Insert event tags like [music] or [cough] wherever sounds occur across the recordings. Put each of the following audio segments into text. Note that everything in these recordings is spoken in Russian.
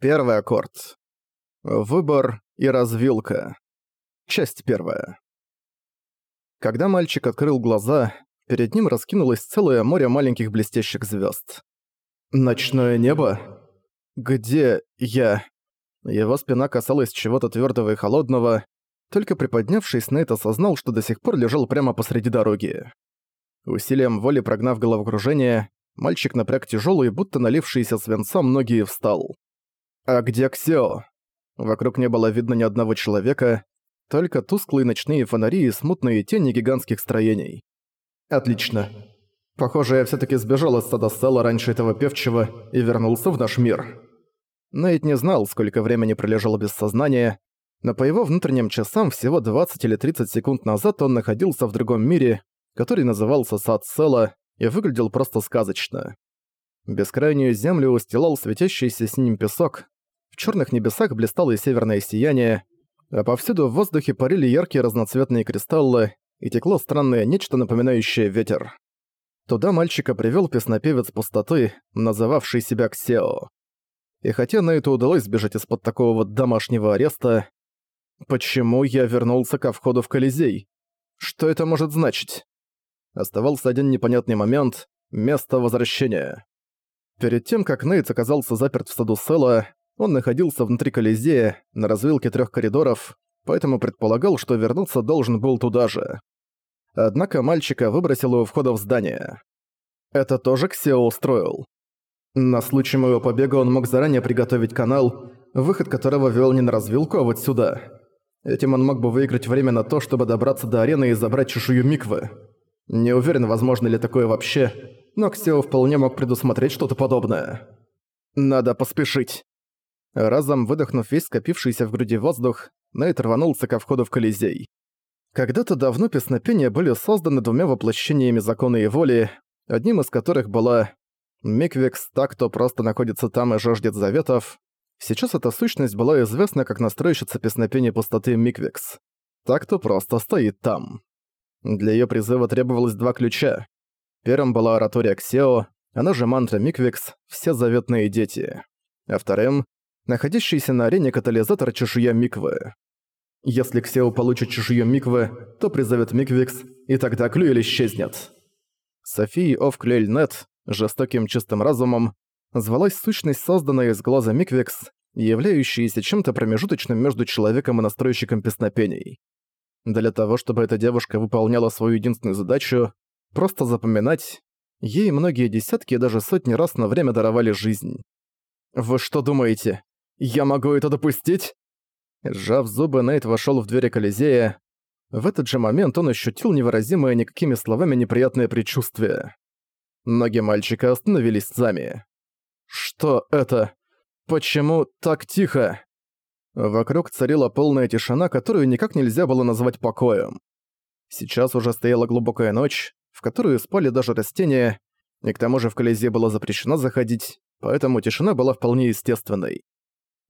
Первый аккорд. Выбор и развилка. Часть первая. Когда мальчик открыл глаза, перед ним раскинулось целое море маленьких блестящих звезд. Ночное небо? Где я? Его спина касалась чего-то твердого и холодного, только приподнявшись, Нейт осознал, что до сих пор лежал прямо посреди дороги. Усилием воли прогнав головокружение, мальчик напряг тяжелые, будто налившиеся ноги и встал. «А где Ксео?» Вокруг не было видно ни одного человека, только тусклые ночные фонари и смутные тени гигантских строений. «Отлично. Похоже, я всё-таки сбежал из стада Сала раньше этого певчего и вернулся в наш мир». Нейт не знал, сколько времени пролежал без сознания, но по его внутренним часам всего 20 или 30 секунд назад он находился в другом мире, который назывался Сад Села и выглядел просто сказочно. Бескрайнюю землю устилал светящийся синим песок, черных небесах блистало и северное сияние, а повсюду в воздухе парили яркие разноцветные кристаллы и текло странное нечто, напоминающее ветер. Туда мальчика привел песнопевец пустоты, называвший себя Ксео. И хотя на это удалось сбежать из-под такого вот домашнего ареста, почему я вернулся ко входу в Колизей? Что это может значить? Оставался один непонятный момент — место возвращения. Перед тем, как Нейтс оказался заперт в саду Села, он находился внутри Колизея, на развилке трех коридоров, поэтому предполагал, что вернуться должен был туда же. Однако мальчика выбросило у входа в здание. Это тоже Ксео устроил. На случай моего побега он мог заранее приготовить канал, выход которого вел не на развилку, а вот сюда. Этим он мог бы выиграть время на то, чтобы добраться до арены и забрать чешую Миквы. Не уверен, возможно ли такое вообще, но Ксео вполне мог предусмотреть что-то подобное. Надо поспешить. Разом выдохнув весь скопившийся в груди воздух, Нейт рванулся ко входу в Колизей. Когда-то давно песнопения были созданы двумя воплощениями закона и воли, одним из которых была Миквикс, так, кто просто находится там и жаждет заветов. Сейчас эта сущность была известна как настройщица песнопения пустоты Миквикс. Так, кто просто стоит там. Для её призыва требовалось два ключа. Первым была оратория Ксео, она же мантра Миквикс «Все заветные дети». А вторым находящийся на арене катализатор чешуя Миквы. Если Ксео получит чешую Миквы, то призовет Миквикс, и тогда Клюэль исчезнет. Софии Оф Клюэльнет, жестоким чистым разумом, звалась сущность, созданная из глаза Миквикс, являющаяся чем-то промежуточным между человеком и настройщиком песнопений. Для того, чтобы эта девушка выполняла свою единственную задачу — просто запоминать, ей многие десятки и даже сотни раз на время даровали жизнь. «Вы что думаете, я могу это допустить?» Сжав зубы, Нейт вошёл в двери Колизея. В этот же момент он ощутил невыразимое никакими словами неприятное предчувствие. Ноги мальчика остановились сами. «Что это? Почему так тихо?» Вокруг царила полная тишина, которую никак нельзя было назвать покоем. Сейчас уже стояла глубокая ночь, в которую спали даже растения, и к тому же в Колизей было запрещено заходить, поэтому тишина была вполне естественной.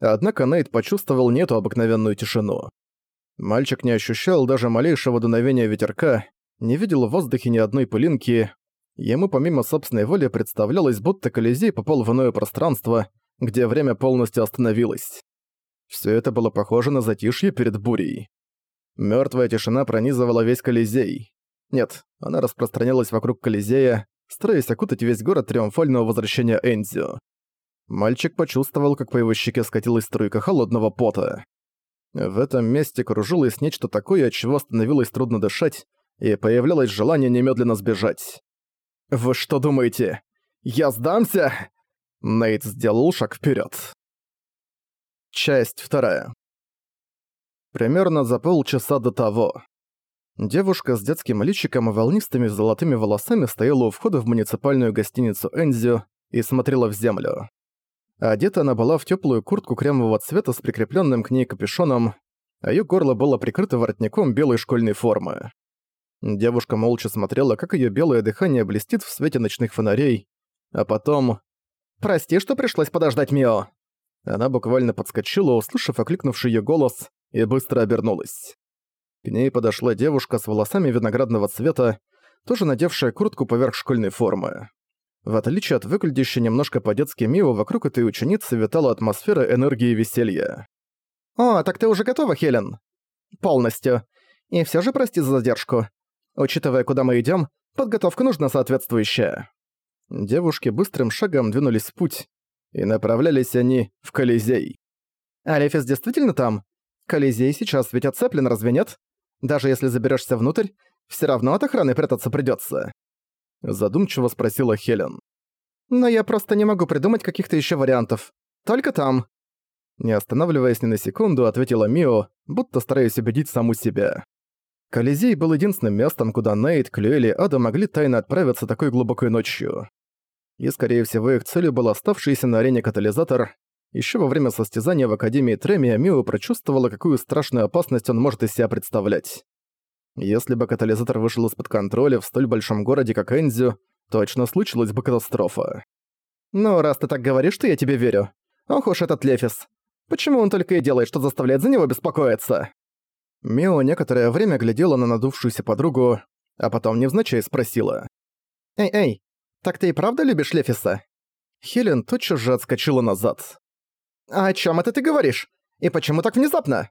Однако Нейт почувствовал не эту обыкновенную тишину. Мальчик не ощущал даже малейшего дуновения ветерка, не видел в воздухе ни одной пылинки. Ему помимо собственной воли представлялось, будто Колизей попал в иное пространство, где время полностью остановилось. Все это было похоже на затишье перед бурей. Мертвая тишина пронизывала весь Колизей. Нет, она распространялась вокруг Колизея, стараясь окутать весь город триумфального возвращения Энзио. Мальчик почувствовал, как по его щеке скатилась струйка холодного пота. В этом месте кружилось нечто такое, от чего становилось трудно дышать, и появлялось желание немедленно сбежать. «Вы что думаете? Я сдамся?» Нейт сделал шаг вперед. Часть вторая. Примерно за полчаса до того. Девушка с детским личиком и волнистыми золотыми волосами стояла у входа в муниципальную гостиницу Энзио и смотрела в землю. Одета она была в теплую куртку кремового цвета с прикрепленным к ней капюшоном, а ее горло было прикрыто воротником белой школьной формы. Девушка молча смотрела, как ее белое дыхание блестит в свете ночных фонарей, а потом... «Прости, что пришлось подождать, Мио!» Она буквально подскочила, услышав окликнувший ее голос, и быстро обернулась. К ней подошла девушка с волосами виноградного цвета, тоже надевшая куртку поверх школьной формы. В отличие от выглядящей немножко по-детски Мио, вокруг этой ученицы витала атмосфера энергии и веселья. «О, так ты уже готова, Хелен?» «Полностью. И все же прости за задержку. Учитывая, куда мы идем, подготовка нужна соответствующая». Девушки быстрым шагом двинулись в путь, и направлялись они в Колизей. «Алефис действительно там? Колизей сейчас ведь отцеплен, разве нет? Даже если заберешься внутрь, все равно от охраны прятаться придется. Задумчиво спросила Хелен. «Но я просто не могу придумать каких-то еще вариантов. Только там». Не останавливаясь ни на секунду, ответила Мио, будто стараясь убедить саму себя. Колизей был единственным местом, куда Нейт, Клюэль и Ада могли тайно отправиться такой глубокой ночью. И, скорее всего, их целью был оставшийся на арене катализатор. Еще во время состязания в Академии Тремия Мио прочувствовала, какую страшную опасность он может из себя представлять. Если бы катализатор вышел из-под контроля в столь большом городе, как Энзю, точно случилась бы катастрофа. «Ну, раз ты так говоришь, то я тебе верю. Ох уж этот Лефис. Почему он только и делает, что заставляет за него беспокоиться?» Мио некоторое время глядела на надувшуюся подругу, а потом невзначай спросила. «Эй-эй, так ты и правда любишь Лефиса?» Хелен тотчас же отскочила назад. «А о чем это ты говоришь? И почему так внезапно?»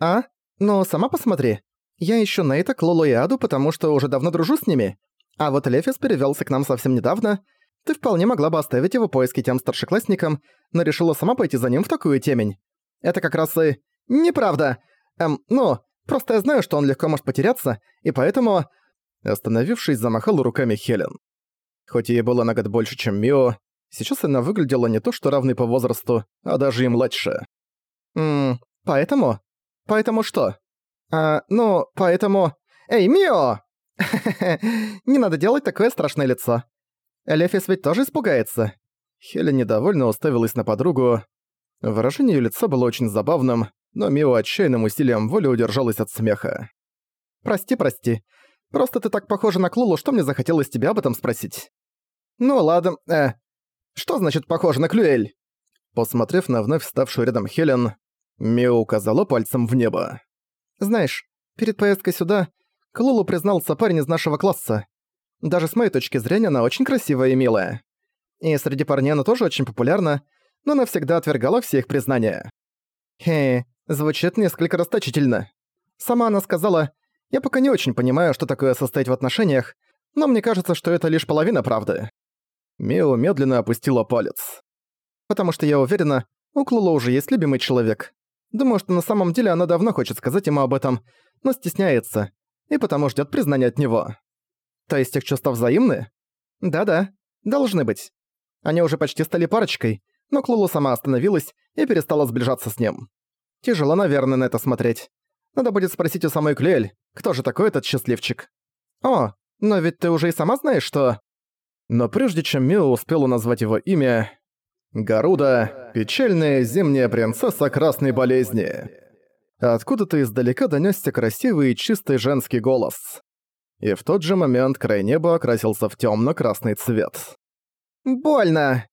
«А? Ну, сама посмотри. Я ищу Нейта, Клолу и Аду, потому что уже давно дружу с ними. А вот Лефис перевелся к нам совсем недавно. Ты вполне могла бы оставить его поиски тем старшеклассникам, но решила сама пойти за ним в такую темень. Это как раз и... Неправда. Эм, ну, просто я знаю, что он легко может потеряться, и поэтому...» Остановившись, замахал руками Хелен. Хоть ей было на год больше, чем Мио, сейчас она выглядела не то что равной по возрасту, а даже и младше. «Ммм, поэтому? Поэтому что?» А, ну, поэтому... Эй, Мио! [laughs] Не надо делать такое страшное лицо. Лефис ведь тоже испугается. Хелен недовольно уставилась на подругу. Выражение её лица было очень забавным, но Мио отчаянным усилием воли удержалась от смеха. «Прости, прости. Просто ты так похожа на Клулу, что мне захотелось тебя об этом спросить». «Ну ладно, э... Что значит похожа на Клюэль?» Посмотрев на вновь вставшую рядом Хелен, Мио указала пальцем в небо. Знаешь, перед поездкой сюда Клулу признался парень из нашего класса. Даже с моей точки зрения она очень красивая и милая. И среди парней она тоже очень популярна, но она всегда отвергала все их признания. Хе, звучит несколько расточительно. Сама она сказала, «Я пока не очень понимаю, что такое состоять в отношениях, но мне кажется, что это лишь половина правды». Мио медленно опустила палец. «Потому что я уверена, у Клула уже есть любимый человек. Думаю, что на самом деле она давно хочет сказать ему об этом, но стесняется, и потому ждет признания от него. То есть их чувства взаимны? Да-да, должны быть. Они уже почти стали парочкой, но Клулу сама остановилась и перестала сближаться с ним. Тяжело, наверное, на это смотреть. Надо будет спросить у самой Клюэль, кто же такой этот счастливчик. О, но ведь ты уже и сама знаешь, что... Но прежде чем Мио успела назвать его имя, Гаруда – печальная зимняя принцесса красной болезни. Откуда-то издалека донёсся красивый и чистый женский голос. И в тот же момент край неба окрасился в тёмно-красный цвет. «Больно!»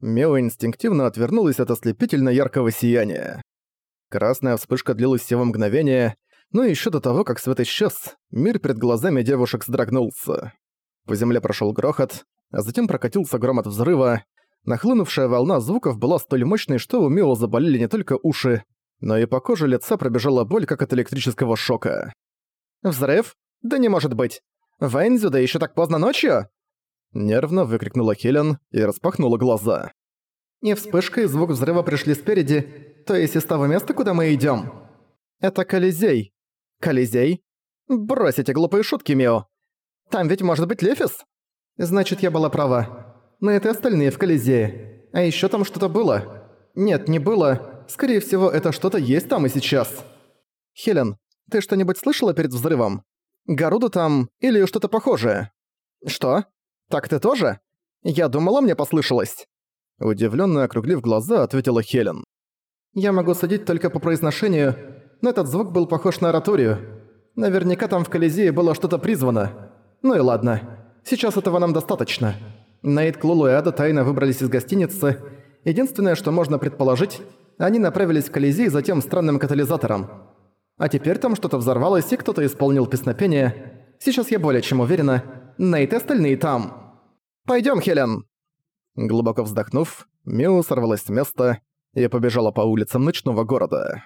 Мео инстинктивно отвернулась от ослепительно яркого сияния. Красная вспышка длилась всего мгновение, но ещё до того, как свет исчез, мир перед глазами девушек сдрогнулся. По земле прошёл грохот, а затем прокатился гром от взрыва, Нахлынувшая волна звуков была столь мощной, что у Мио заболели не только уши, но и по коже лица пробежала боль, как от электрического шока. «Взрыв? Да не может быть! В Энзю, да ещё так поздно ночью?» Нервно выкрикнула Хелен и распахнула глаза. И вспышка, и звук взрыва пришли спереди, то есть из того места, куда мы идём. Это Колизей. Колизей? Брось эти глупые шутки, Мио. Там ведь может быть Лефис? Значит, я была права но это остальные в Колизее. А ещё там что-то было. Нет, не было. Скорее всего, это что-то есть там и сейчас. Хелен, ты что-нибудь слышала перед взрывом? Гаруду там или что-то похожее? Что? Так ты тоже? Я думала, мне послышалось. Удивлённо округлив глаза, ответила Хелен. Я могу судить только по произношению, но этот звук был похож на ораторию. Наверняка там в Колизее было что-то призвано. Ну и ладно. Сейчас этого нам достаточно. Нейт, Клулу и Ада тайно выбрались из гостиницы. Единственное, что можно предположить, они направились в Колизей за тем странным катализатором. А теперь там что-то взорвалось, и кто-то исполнил песнопение. Сейчас я более чем уверена, Нейт и остальные там. Пойдём, Хелен!» Глубоко вздохнув, Мио сорвалась с места и побежала по улицам ночного города.